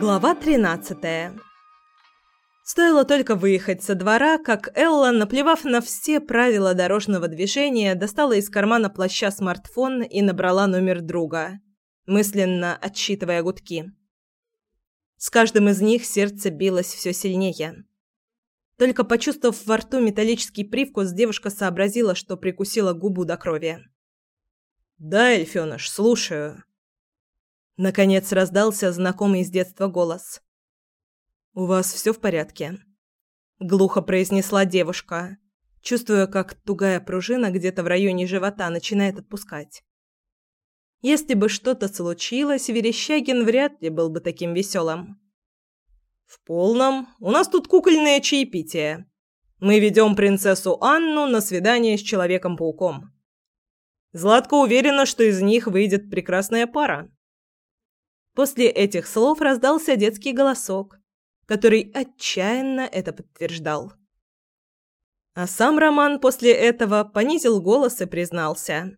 Глава 13. Стоило только выехать со двора, как Элла, наплевав на все правила дорожного движения, достала из кармана плаща смартфон и набрала номер друга, мысленно отсчитывая гудки. С каждым из них сердце билось все сильнее. Только почувствовав во рту металлический привкус, девушка сообразила, что прикусила губу до крови. «Да, Эльфёныш, слушаю», Наконец раздался знакомый с детства голос. «У вас все в порядке?» Глухо произнесла девушка, чувствуя, как тугая пружина где-то в районе живота начинает отпускать. Если бы что-то случилось, Верещагин вряд ли был бы таким веселым. «В полном. У нас тут кукольное чаепитие. Мы ведем принцессу Анну на свидание с Человеком-пауком. Златка уверена, что из них выйдет прекрасная пара. После этих слов раздался детский голосок, который отчаянно это подтверждал. А сам Роман после этого понизил голос и признался.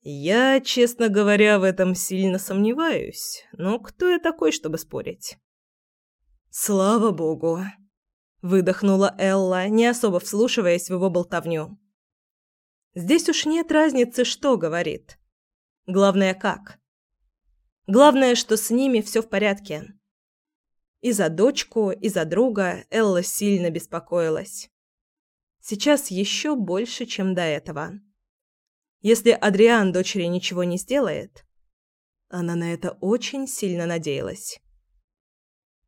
«Я, честно говоря, в этом сильно сомневаюсь. Но кто я такой, чтобы спорить?» «Слава богу!» – выдохнула Элла, не особо вслушиваясь в его болтовню. «Здесь уж нет разницы, что говорит. Главное, как. Главное, что с ними все в порядке. И за дочку, и за друга Элла сильно беспокоилась. Сейчас еще больше, чем до этого. Если Адриан дочери ничего не сделает, она на это очень сильно надеялась.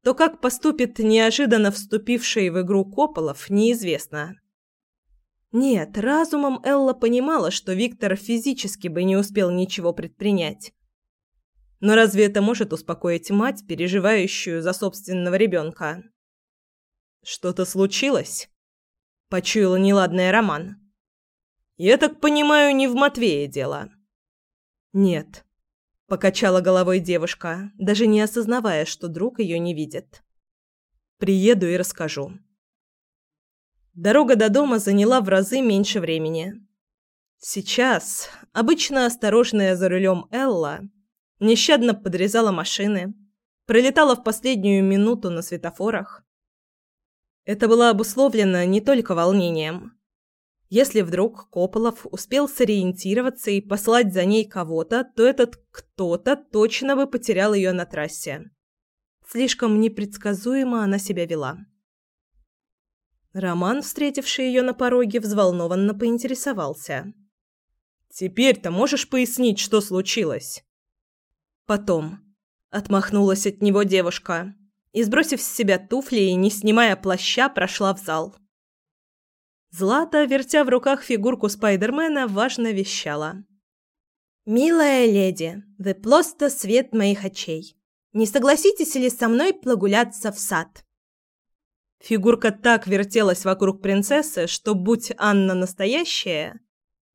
То как поступит неожиданно вступивший в игру Кополов, неизвестно. Нет, разумом Элла понимала, что Виктор физически бы не успел ничего предпринять. Но разве это может успокоить мать, переживающую за собственного ребенка? «Что-то случилось?» – почуяла неладное Роман. «Я так понимаю, не в Матвее дело». «Нет», – покачала головой девушка, даже не осознавая, что друг ее не видит. «Приеду и расскажу». Дорога до дома заняла в разы меньше времени. Сейчас, обычно осторожная за рулем Элла – нещадно подрезала машины, пролетала в последнюю минуту на светофорах. Это было обусловлено не только волнением. Если вдруг Кополов успел сориентироваться и послать за ней кого-то, то этот кто-то точно бы потерял ее на трассе. Слишком непредсказуемо она себя вела. Роман, встретивший ее на пороге, взволнованно поинтересовался. «Теперь-то можешь пояснить, что случилось?» Потом. Отмахнулась от него девушка и, сбросив с себя туфли и не снимая плаща, прошла в зал. Злата, вертя в руках фигурку Спайдермена, важно вещала. «Милая леди, вы просто свет моих очей. Не согласитесь ли со мной прогуляться в сад?» Фигурка так вертелась вокруг принцессы, что, будь Анна настоящая,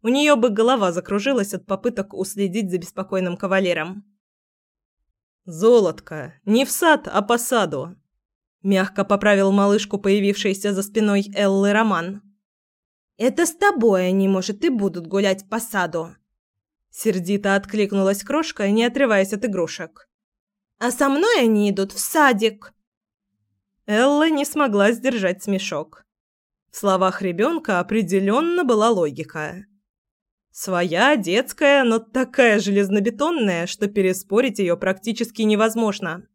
у нее бы голова закружилась от попыток уследить за беспокойным кавалером. «Золотко, не в сад, а по саду», – мягко поправил малышку, появившийся за спиной Эллы Роман. «Это с тобой они, может, и будут гулять по саду», – сердито откликнулась крошка, не отрываясь от игрушек. «А со мной они идут в садик». Элла не смогла сдержать смешок. В словах ребенка определенно была логика. Своя, детская, но такая железнобетонная, что переспорить ее практически невозможно.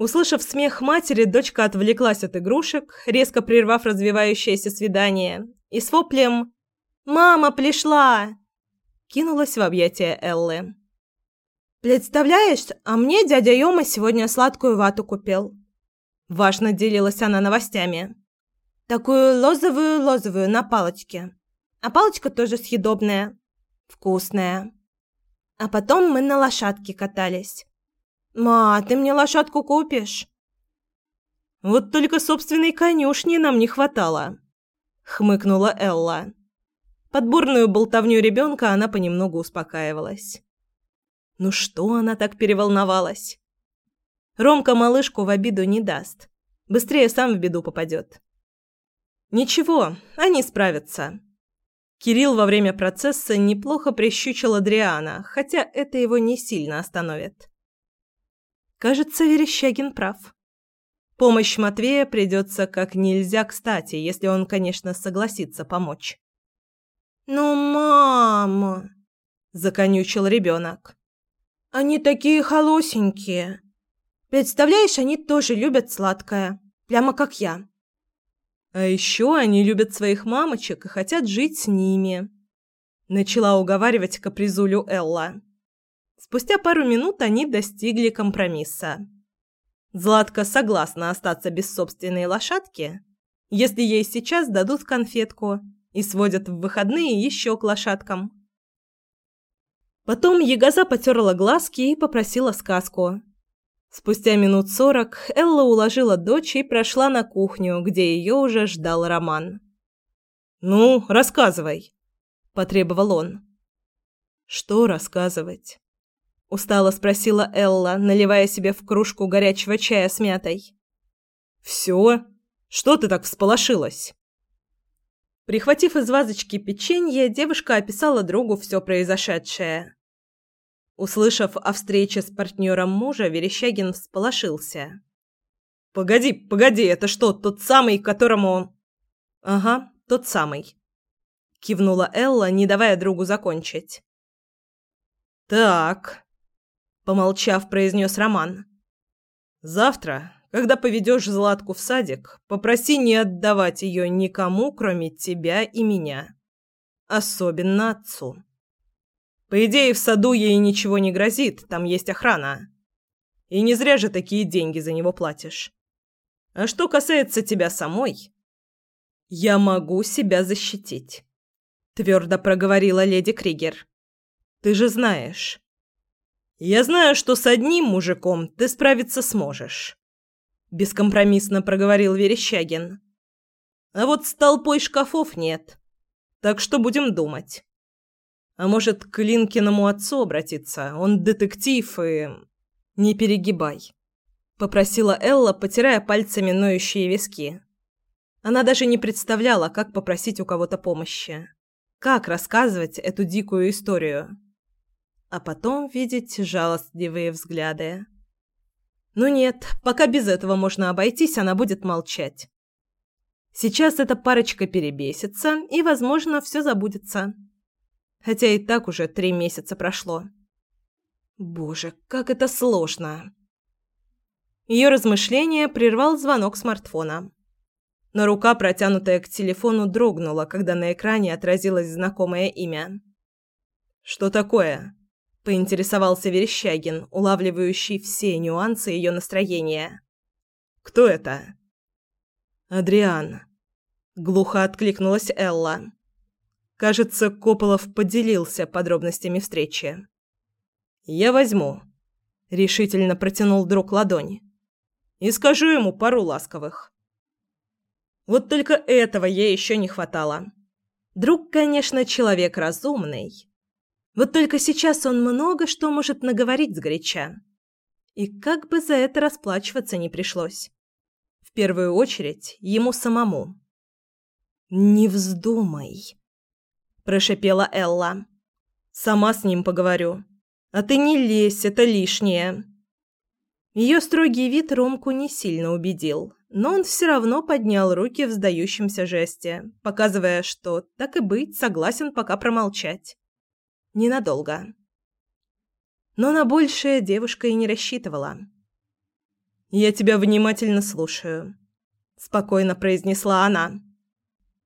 Услышав смех матери, дочка отвлеклась от игрушек, резко прервав развивающееся свидание, и с воплем «Мама пришла!» кинулась в объятия Эллы. «Представляешь, а мне дядя Йома сегодня сладкую вату купил». Важно делилась она новостями. «Такую лозовую-лозовую на палочке. А палочка тоже съедобная. Вкусная. А потом мы на лошадке катались. «Ма, ты мне лошадку купишь?» «Вот только собственной конюшни нам не хватало», — хмыкнула Элла. Под бурную болтовню ребенка она понемногу успокаивалась. Ну что она так переволновалась? Ромка малышку в обиду не даст. Быстрее сам в беду попадет. Ничего, они справятся. Кирилл во время процесса неплохо прищучил Адриана, хотя это его не сильно остановит. Кажется, Верещагин прав. Помощь Матвея придется как нельзя кстати, если он, конечно, согласится помочь. «Ну, мама!» – законючил ребенок. «Они такие холосенькие. Представляешь, они тоже любят сладкое, прямо как я». А еще они любят своих мамочек и хотят жить с ними. Начала уговаривать капризулю Элла. Спустя пару минут они достигли компромисса. Златка согласна остаться без собственной лошадки, если ей сейчас дадут конфетку и сводят в выходные еще к лошадкам. Потом Ягоза потерла глазки и попросила сказку. Спустя минут сорок Элла уложила дочь и прошла на кухню, где ее уже ждал Роман. «Ну, рассказывай», – потребовал он. «Что рассказывать?» Устало спросила Элла, наливая себе в кружку горячего чая с мятой. Все? Что ты так всполошилась? Прихватив из вазочки печенье, девушка описала другу все произошедшее. Услышав о встрече с партнером мужа, Верещагин всполошился. «Погоди, погоди, это что, тот самый, которому...» «Ага, тот самый», — кивнула Элла, не давая другу закончить. «Так», помолчав, произнес Роман. Завтра, когда поведешь Златку в садик, попроси не отдавать ее никому, кроме тебя и меня. Особенно отцу. По идее, в саду ей ничего не грозит, там есть охрана. И не зря же такие деньги за него платишь. А что касается тебя самой, я могу себя защитить, твердо проговорила леди Кригер. Ты же знаешь, я знаю, что с одним мужиком ты справиться сможешь, бескомпромиссно проговорил Верещагин. А вот с толпой шкафов нет. Так что будем думать. А может, к Линкиному отцу обратиться? Он детектив и не перегибай, попросила Элла, потирая пальцами ноющие виски. Она даже не представляла, как попросить у кого-то помощи. Как рассказывать эту дикую историю? А потом видеть жалостливые взгляды. Ну нет, пока без этого можно обойтись, она будет молчать. Сейчас эта парочка перебесится, и, возможно, все забудется. Хотя и так уже три месяца прошло. Боже, как это сложно. Ее размышления прервал звонок смартфона. Но рука, протянутая к телефону, дрогнула, когда на экране отразилось знакомое имя. «Что такое?» – поинтересовался Верещагин, улавливающий все нюансы ее настроения. «Кто это?» «Адриан», – глухо откликнулась Элла. Кажется, Кополов поделился подробностями встречи. «Я возьму», – решительно протянул друг ладонь. «И скажу ему пару ласковых». Вот только этого ей еще не хватало. Друг, конечно, человек разумный, вот только сейчас он много что может наговорить сгоряча. И как бы за это расплачиваться не пришлось. В первую очередь ему самому. «Не вздумай», – прошипела Элла. «Сама с ним поговорю. А ты не лезь, это лишнее». Ее строгий вид Ромку не сильно убедил, но он все равно поднял руки в сдающемся жесте, показывая, что, так и быть, согласен пока промолчать. Ненадолго. Но на большее девушка и не рассчитывала. «Я тебя внимательно слушаю», – спокойно произнесла она.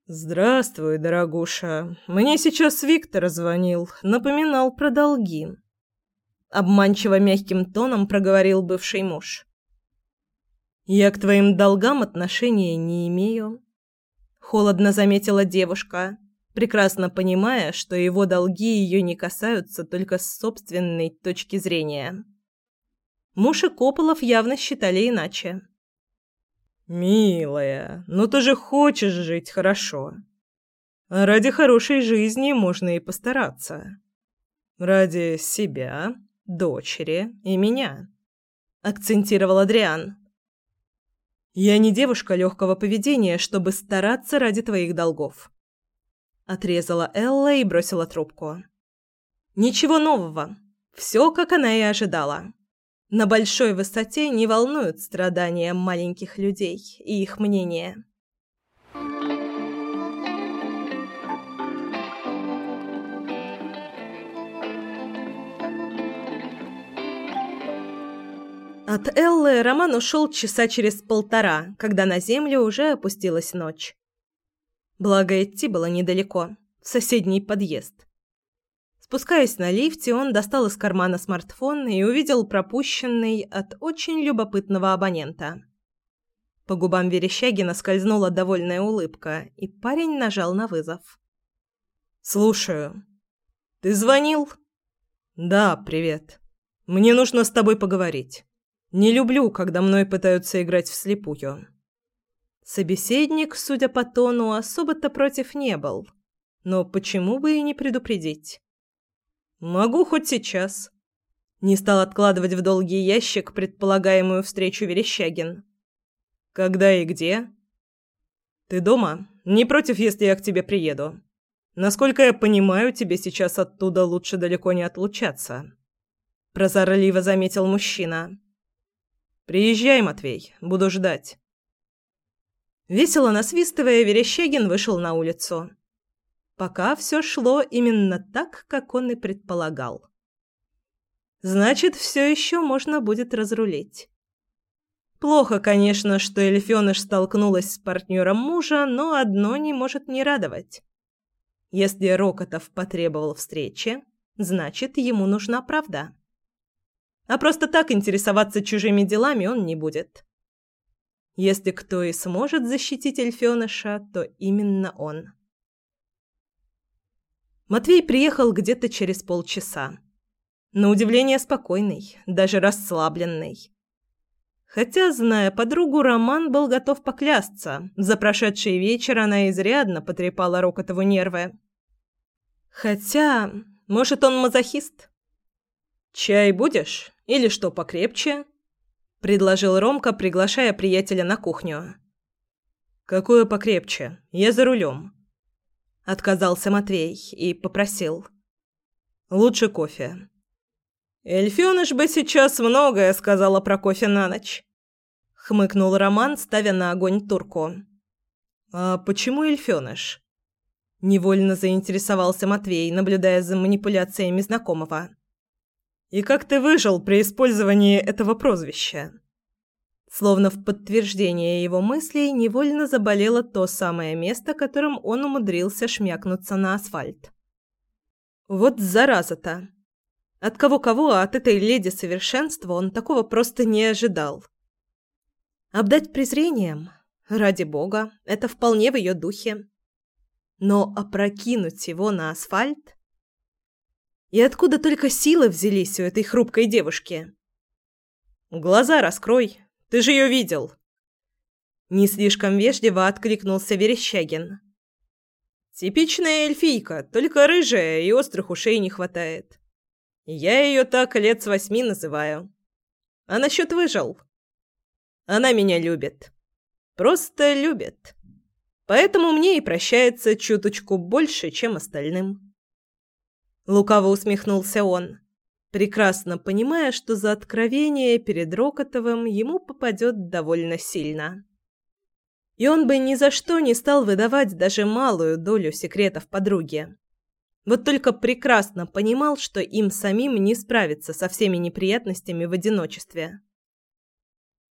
«Здравствуй, дорогуша. Мне сейчас Виктор звонил, напоминал про долги». Обманчиво мягким тоном проговорил бывший муж. «Я к твоим долгам отношения не имею», – холодно заметила девушка прекрасно понимая, что его долги ее не касаются только с собственной точки зрения. Муж и Кополов явно считали иначе. «Милая, ну ты же хочешь жить хорошо. Ради хорошей жизни можно и постараться. Ради себя, дочери и меня», – акцентировал Адриан. Я не девушка легкого поведения, чтобы стараться ради твоих долгов. Отрезала Элла и бросила трубку. Ничего нового. Все, как она и ожидала. На большой высоте не волнуют страдания маленьких людей и их мнение. От Эллы Роман ушел часа через полтора, когда на землю уже опустилась ночь. Благо идти было недалеко, в соседний подъезд. Спускаясь на лифте, он достал из кармана смартфон и увидел пропущенный от очень любопытного абонента. По губам Верещагина скользнула довольная улыбка, и парень нажал на вызов. «Слушаю. Ты звонил?» «Да, привет. Мне нужно с тобой поговорить. Не люблю, когда мной пытаются играть вслепую». Собеседник, судя по тону, особо-то против не был. Но почему бы и не предупредить? «Могу хоть сейчас». Не стал откладывать в долгий ящик предполагаемую встречу Верещагин. «Когда и где?» «Ты дома? Не против, если я к тебе приеду. Насколько я понимаю, тебе сейчас оттуда лучше далеко не отлучаться». Прозорливо заметил мужчина. «Приезжай, Матвей, буду ждать». Весело насвистывая, Верещагин вышел на улицу. Пока все шло именно так, как он и предполагал. Значит, все еще можно будет разрулить. Плохо, конечно, что эльфёныш столкнулась с партнером мужа, но одно не может не радовать. Если Рокотов потребовал встречи, значит, ему нужна правда. А просто так интересоваться чужими делами он не будет. Если кто и сможет защитить эльфёныша, то именно он. Матвей приехал где-то через полчаса. На удивление спокойный, даже расслабленный. Хотя, зная подругу, Роман был готов поклясться. За прошедший вечер она изрядно потрепала Рокотову нервы. Хотя, может, он мазохист? «Чай будешь? Или что покрепче?» Предложил Ромка, приглашая приятеля на кухню. Какое покрепче? Я за рулем. Отказался Матвей и попросил: "Лучше кофе". Эльфёныш бы сейчас многое сказала про кофе на ночь. Хмыкнул Роман, ставя на огонь турку. А почему эльфёныш? Невольно заинтересовался Матвей, наблюдая за манипуляциями знакомого. И как ты выжил при использовании этого прозвища?» Словно в подтверждение его мыслей невольно заболело то самое место, которым он умудрился шмякнуться на асфальт. Вот зараза-то! От кого-кого, а от этой леди совершенства он такого просто не ожидал. Обдать презрением? Ради бога, это вполне в ее духе. Но опрокинуть его на асфальт? И откуда только силы взялись у этой хрупкой девушки? «Глаза раскрой, ты же ее видел!» Не слишком вежливо откликнулся Верещагин. «Типичная эльфийка, только рыжая и острых ушей не хватает. Я ее так лет с восьми называю. А насчет выжил? Она меня любит. Просто любит. Поэтому мне и прощается чуточку больше, чем остальным». Лукаво усмехнулся он, прекрасно понимая, что за откровение перед Рокотовым ему попадет довольно сильно. И он бы ни за что не стал выдавать даже малую долю секретов подруге. Вот только прекрасно понимал, что им самим не справиться со всеми неприятностями в одиночестве.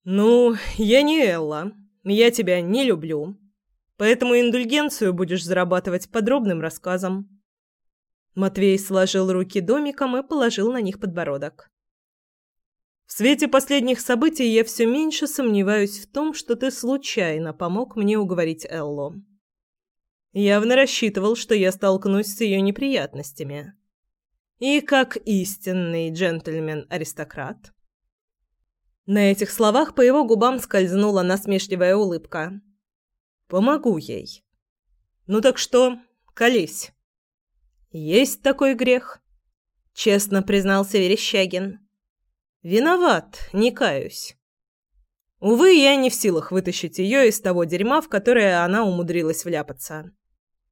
«Ну, я не Элла. Я тебя не люблю. Поэтому индульгенцию будешь зарабатывать подробным рассказом», Матвей сложил руки домиком и положил на них подбородок. В свете последних событий я все меньше сомневаюсь в том, что ты случайно помог мне уговорить Эллу. Явно рассчитывал, что я столкнусь с ее неприятностями. И как истинный джентльмен-аристократ. На этих словах по его губам скользнула насмешливая улыбка. «Помогу ей». «Ну так что, колись». «Есть такой грех», — честно признался Верещагин. «Виноват, не каюсь». Увы, я не в силах вытащить ее из того дерьма, в которое она умудрилась вляпаться.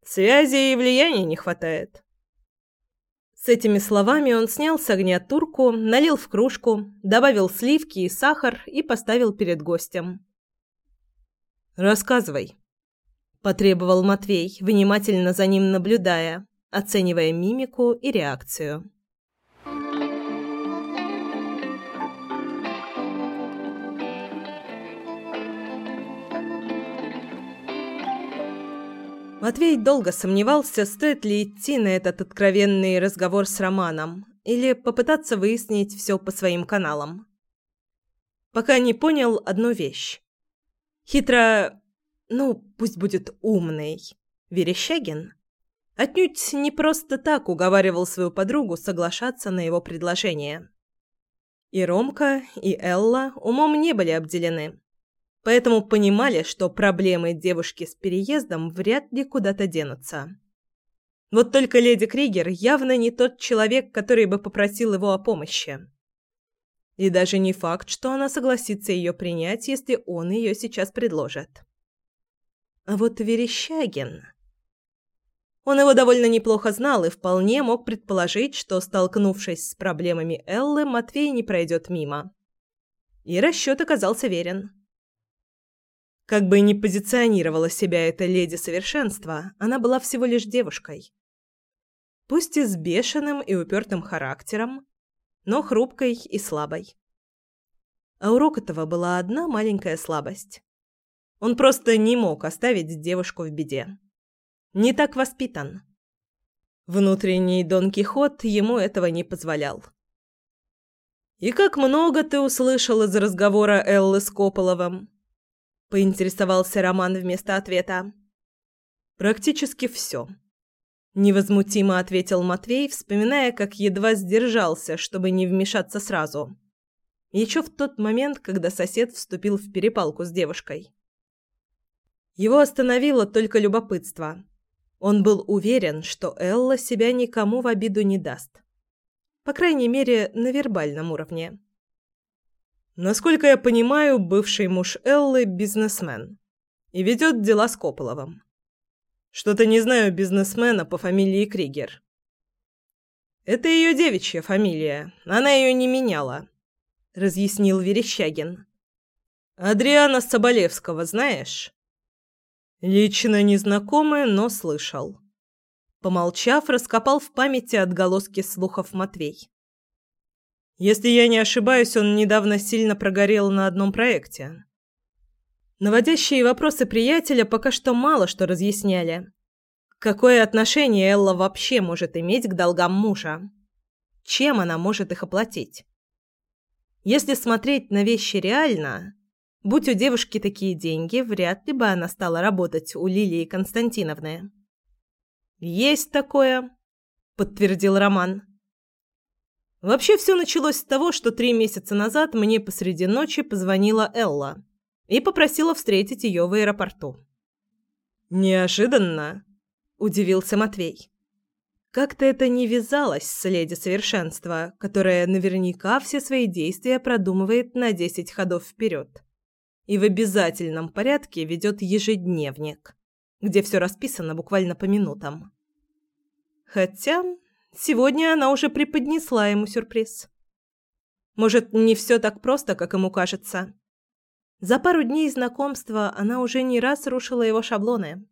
Связи и влияния не хватает. С этими словами он снял с огня турку, налил в кружку, добавил сливки и сахар и поставил перед гостем. «Рассказывай», – потребовал Матвей, внимательно за ним наблюдая, оценивая мимику и реакцию. Матвей долго сомневался, стоит ли идти на этот откровенный разговор с Романом или попытаться выяснить все по своим каналам. Пока не понял одну вещь. Хитро, ну, пусть будет умный, Верещагин отнюдь не просто так уговаривал свою подругу соглашаться на его предложение. И Ромка, и Элла умом не были обделены поэтому понимали, что проблемы девушки с переездом вряд ли куда-то денутся. Вот только леди Кригер явно не тот человек, который бы попросил его о помощи. И даже не факт, что она согласится ее принять, если он ее сейчас предложит. А вот Верещагин... Он его довольно неплохо знал и вполне мог предположить, что, столкнувшись с проблемами Эллы, Матвей не пройдет мимо. И расчет оказался верен. Как бы ни позиционировала себя эта леди совершенства, она была всего лишь девушкой. Пусть и с бешеным и упертым характером, но хрупкой и слабой. А у Рокотова была одна маленькая слабость. Он просто не мог оставить девушку в беде. Не так воспитан. Внутренний Дон Кихот ему этого не позволял. «И как много ты услышал из разговора Эллы с Кополовым?» поинтересовался Роман вместо ответа. Практически все. Невозмутимо ответил Матвей, вспоминая, как едва сдержался, чтобы не вмешаться сразу. Еще в тот момент, когда сосед вступил в перепалку с девушкой. Его остановило только любопытство. Он был уверен, что Элла себя никому в обиду не даст. По крайней мере, на вербальном уровне. Насколько я понимаю, бывший муж Эллы – бизнесмен. И ведет дела с Кополовым. Что-то не знаю бизнесмена по фамилии Кригер. Это ее девичья фамилия. Она ее не меняла. Разъяснил Верещагин. Адриана Соболевского знаешь? Лично незнакомая, но слышал. Помолчав, раскопал в памяти отголоски слухов Матвей. Если я не ошибаюсь, он недавно сильно прогорел на одном проекте. Наводящие вопросы приятеля пока что мало что разъясняли. Какое отношение Элла вообще может иметь к долгам мужа? Чем она может их оплатить? Если смотреть на вещи реально, будь у девушки такие деньги, вряд ли бы она стала работать у Лилии Константиновны. «Есть такое», — подтвердил Роман. Вообще все началось с того, что три месяца назад мне посреди ночи позвонила Элла и попросила встретить ее в аэропорту. «Неожиданно», – удивился Матвей. Как-то это не вязалось с леди совершенства, которая наверняка все свои действия продумывает на десять ходов вперед и в обязательном порядке ведет ежедневник, где все расписано буквально по минутам. Хотя Сегодня она уже преподнесла ему сюрприз. Может, не все так просто, как ему кажется. За пару дней знакомства она уже не раз рушила его шаблоны.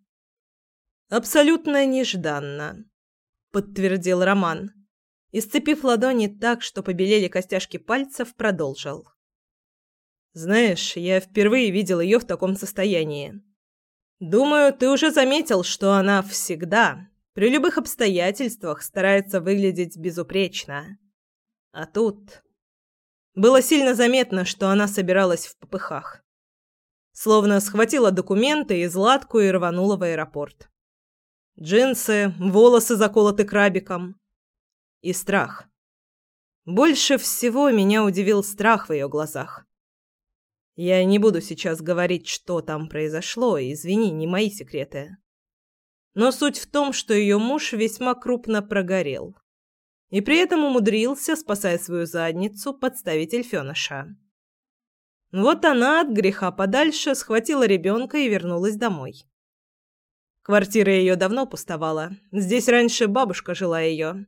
«Абсолютно нежданно», — подтвердил Роман. И, сцепив ладони так, что побелели костяшки пальцев, продолжил. «Знаешь, я впервые видел ее в таком состоянии. Думаю, ты уже заметил, что она всегда, при любых обстоятельствах старается выглядеть безупречно. А тут... Было сильно заметно, что она собиралась в попыхах. Словно схватила документы из латку и рванула в аэропорт. Джинсы, волосы заколоты крабиком. И страх. Больше всего меня удивил страх в ее глазах. Я не буду сейчас говорить, что там произошло, извини, не мои секреты. Но суть в том, что ее муж весьма крупно прогорел. И при этом умудрился, спасая свою задницу, подставить Эльфёныша. Вот она от греха подальше схватила ребенка и вернулась домой. Квартира ее давно пустовала. Здесь раньше бабушка жила ее.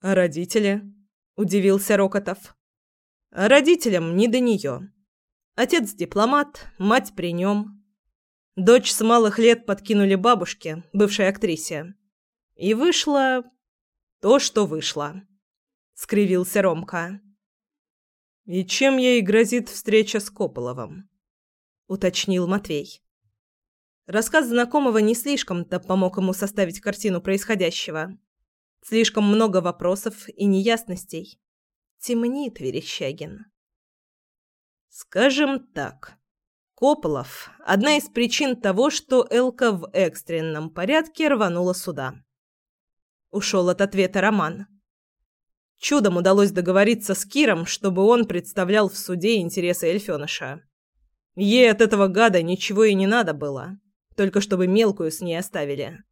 А родители? Удивился Рокотов. А родителям не до нее. Отец дипломат, мать при нем. Дочь с малых лет подкинули бабушке, бывшей актрисе. И вышло то, что вышло. Скривился Ромка. «И чем ей грозит встреча с Кополовым?» — уточнил Матвей. Рассказ знакомого не слишком-то помог ему составить картину происходящего. Слишком много вопросов и неясностей. Темнит Верещагин. Скажем так, Кополов – одна из причин того, что Элка в экстренном порядке рванула сюда. Ушел от ответа Роман. Чудом удалось договориться с Киром, чтобы он представлял в суде интересы Эльфёныша. Ей от этого гада ничего и не надо было только чтобы мелкую с ней оставили.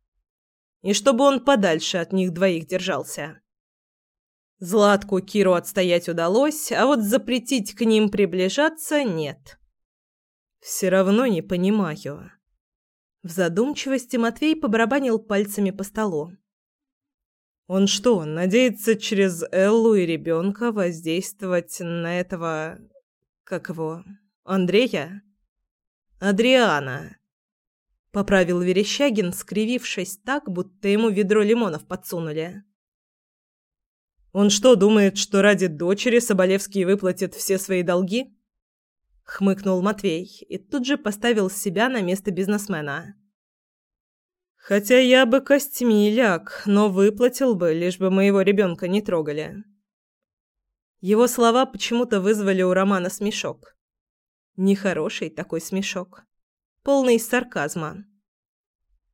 И чтобы он подальше от них двоих держался. Златку Киру отстоять удалось, а вот запретить к ним приближаться нет. Все равно не понимаю. В задумчивости Матвей побарабанил пальцами по столу. Он что, надеется через Эллу и ребенка воздействовать на этого... как его... Андрея? Адриана. Поправил Верещагин, скривившись так, будто ему ведро лимонов подсунули. «Он что, думает, что ради дочери Соболевский выплатит все свои долги?» Хмыкнул Матвей и тут же поставил себя на место бизнесмена. «Хотя я бы костьми ляг, но выплатил бы, лишь бы моего ребенка не трогали». Его слова почему-то вызвали у Романа смешок. Нехороший такой смешок полный сарказма.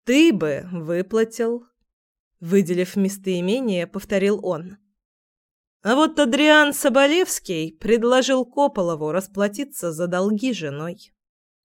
«Ты бы выплатил», — выделив местоимение, повторил он. А вот Адриан Соболевский предложил Кополову расплатиться за долги женой.